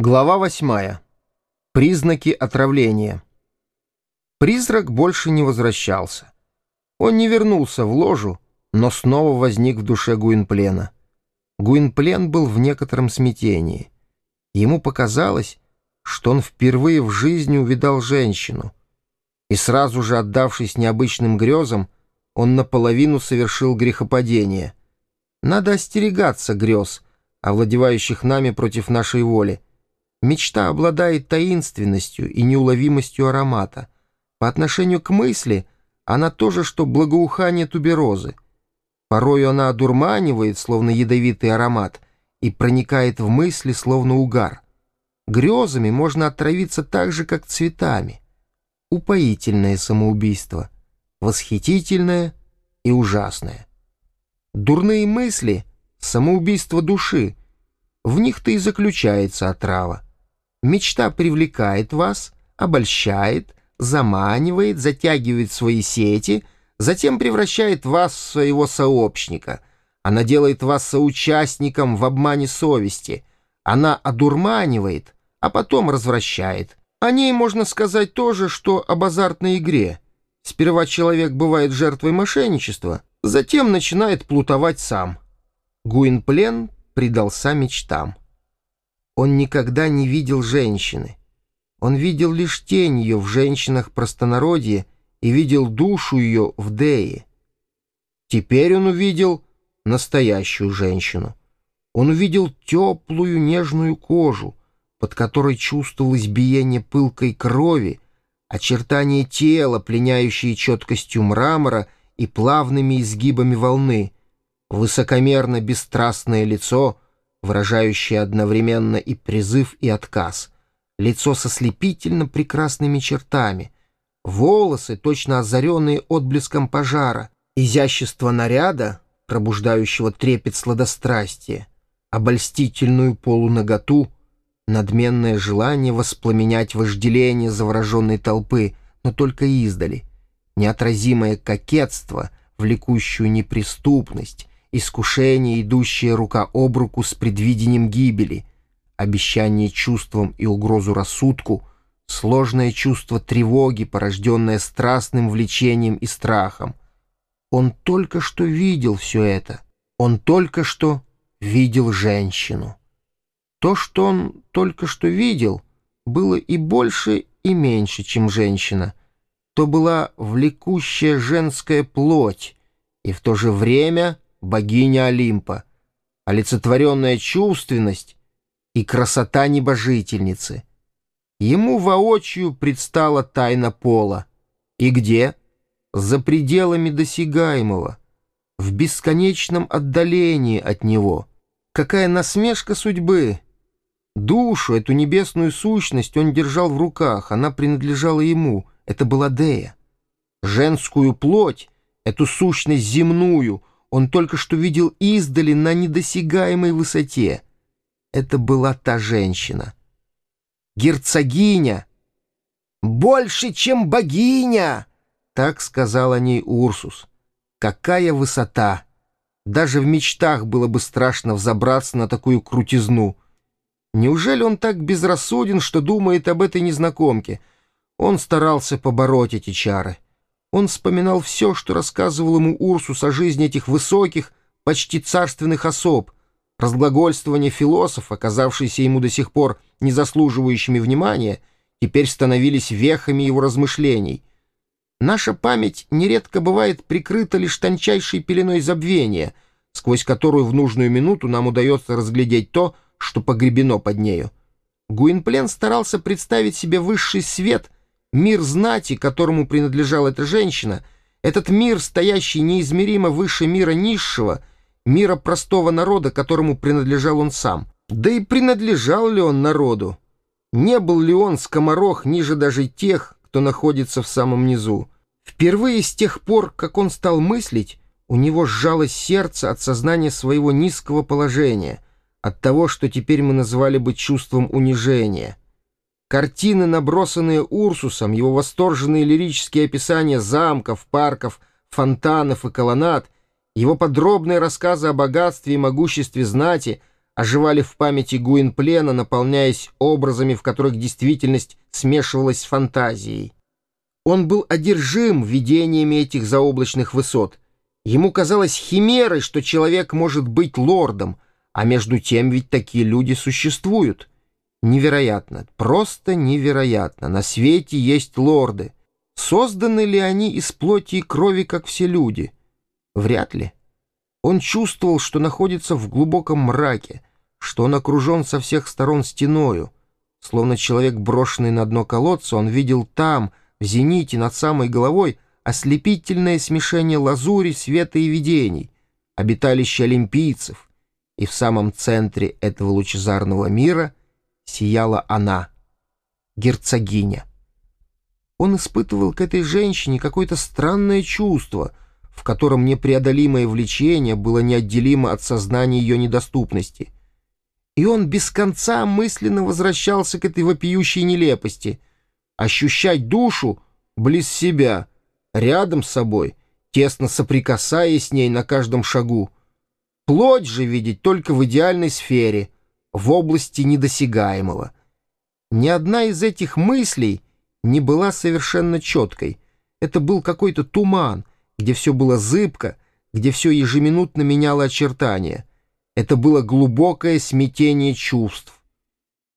Глава восьмая. Признаки отравления. Призрак больше не возвращался. Он не вернулся в ложу, но снова возник в душе Гуинплена. Гуинплен был в некотором смятении. Ему показалось, что он впервые в жизни увидал женщину. И сразу же, отдавшись необычным грезам, он наполовину совершил грехопадение. Надо остерегаться грез, овладевающих нами против нашей воли, Мечта обладает таинственностью и неуловимостью аромата. По отношению к мысли она тоже, что благоухание туберозы. Порою она одурманивает, словно ядовитый аромат, и проникает в мысли, словно угар. Грезами можно отравиться так же, как цветами. Упоительное самоубийство, восхитительное и ужасное. Дурные мысли — самоубийство души. В них-то и заключается отрава. Мечта привлекает вас, обольщает, заманивает, затягивает свои сети, затем превращает вас в своего сообщника. Она делает вас соучастником в обмане совести. Она одурманивает, а потом развращает. О ней можно сказать то же, что об азартной игре. Сперва человек бывает жертвой мошенничества, затем начинает плутовать сам. Гуинплен предался мечтам. Он никогда не видел женщины. Он видел лишь тень ее в женщинах простонародье и видел душу ее в Дее. Теперь он увидел настоящую женщину. Он увидел теплую нежную кожу, под которой чувствовалось биение пылкой крови, очертания тела, пленяющие четкостью мрамора и плавными изгибами волны, высокомерно бесстрастное лицо — выражающее одновременно и призыв, и отказ, лицо со слепительно прекрасными чертами, волосы, точно озаренные отблеском пожара, изящество наряда, пробуждающего трепет сладострастия, обольстительную полуноготу, надменное желание воспламенять вожделение завороженной толпы, но только издали, неотразимое кокетство, влекущую неприступность, искушение, идущее рука об руку с предвидением гибели, обещание чувствам и угрозу рассудку, сложное чувство тревоги, порожденное страстным влечением и страхом. Он только что видел все это. Он только что видел женщину. То, что он только что видел, было и больше, и меньше, чем женщина. То была влекущая женская плоть, и в то же время богиня Олимпа, олицетворенная чувственность и красота небожительницы. Ему воочию предстала тайна пола. И где? За пределами досягаемого, в бесконечном отдалении от него. Какая насмешка судьбы! Душу, эту небесную сущность он держал в руках, она принадлежала ему, это была Дея. Женскую плоть, эту сущность земную — он только что видел издали на недосягаемой высоте. Это была та женщина. Герцогиня! «Больше, чем богиня!» — так сказал о ней Урсус. «Какая высота!» Даже в мечтах было бы страшно взобраться на такую крутизну. Неужели он так безрассуден, что думает об этой незнакомке? Он старался побороть эти чары. Он вспоминал все, что рассказывал ему Урсус о жизни этих высоких, почти царственных особ, разглагольствования философов, оказавшиеся ему до сих пор не заслуживающими внимания, теперь становились вехами его размышлений. Наша память нередко бывает прикрыта лишь тончайшей пеленой забвения, сквозь которую в нужную минуту нам удается разглядеть то, что погребено под нею. Гуинплен старался представить себе высший свет — Мир знати, которому принадлежала эта женщина, этот мир, стоящий неизмеримо выше мира низшего, мира простого народа, которому принадлежал он сам. Да и принадлежал ли он народу? Не был ли он скоморох ниже даже тех, кто находится в самом низу? Впервые с тех пор, как он стал мыслить, у него сжалось сердце от сознания своего низкого положения, от того, что теперь мы назвали бы чувством унижения. Картины, набросанные Урсусом, его восторженные лирические описания замков, парков, фонтанов и колоннад, его подробные рассказы о богатстве и могуществе знати, оживали в памяти Гуинплена, наполняясь образами, в которых действительность смешивалась с фантазией. Он был одержим видениями этих заоблачных высот. Ему казалось химерой, что человек может быть лордом, а между тем ведь такие люди существуют. Невероятно, просто невероятно. На свете есть лорды. Созданы ли они из плоти и крови, как все люди? Вряд ли. Он чувствовал, что находится в глубоком мраке, что он окружен со всех сторон стеною. Словно человек, брошенный на дно колодца, он видел там, в зените, над самой головой, ослепительное смешение лазури, света и видений, обиталище олимпийцев. И в самом центре этого лучезарного мира сияла она, герцогиня. Он испытывал к этой женщине какое-то странное чувство, в котором непреодолимое влечение было неотделимо от сознания ее недоступности. И он без конца мысленно возвращался к этой вопиющей нелепости. Ощущать душу близ себя, рядом с собой, тесно соприкасаясь с ней на каждом шагу. Плоть же видеть только в идеальной сфере, в области недосягаемого. Ни одна из этих мыслей — не была совершенно четкой. Это был какой-то туман, где все было зыбко, где все ежеминутно меняло очертания. Это было глубокое смятение чувств.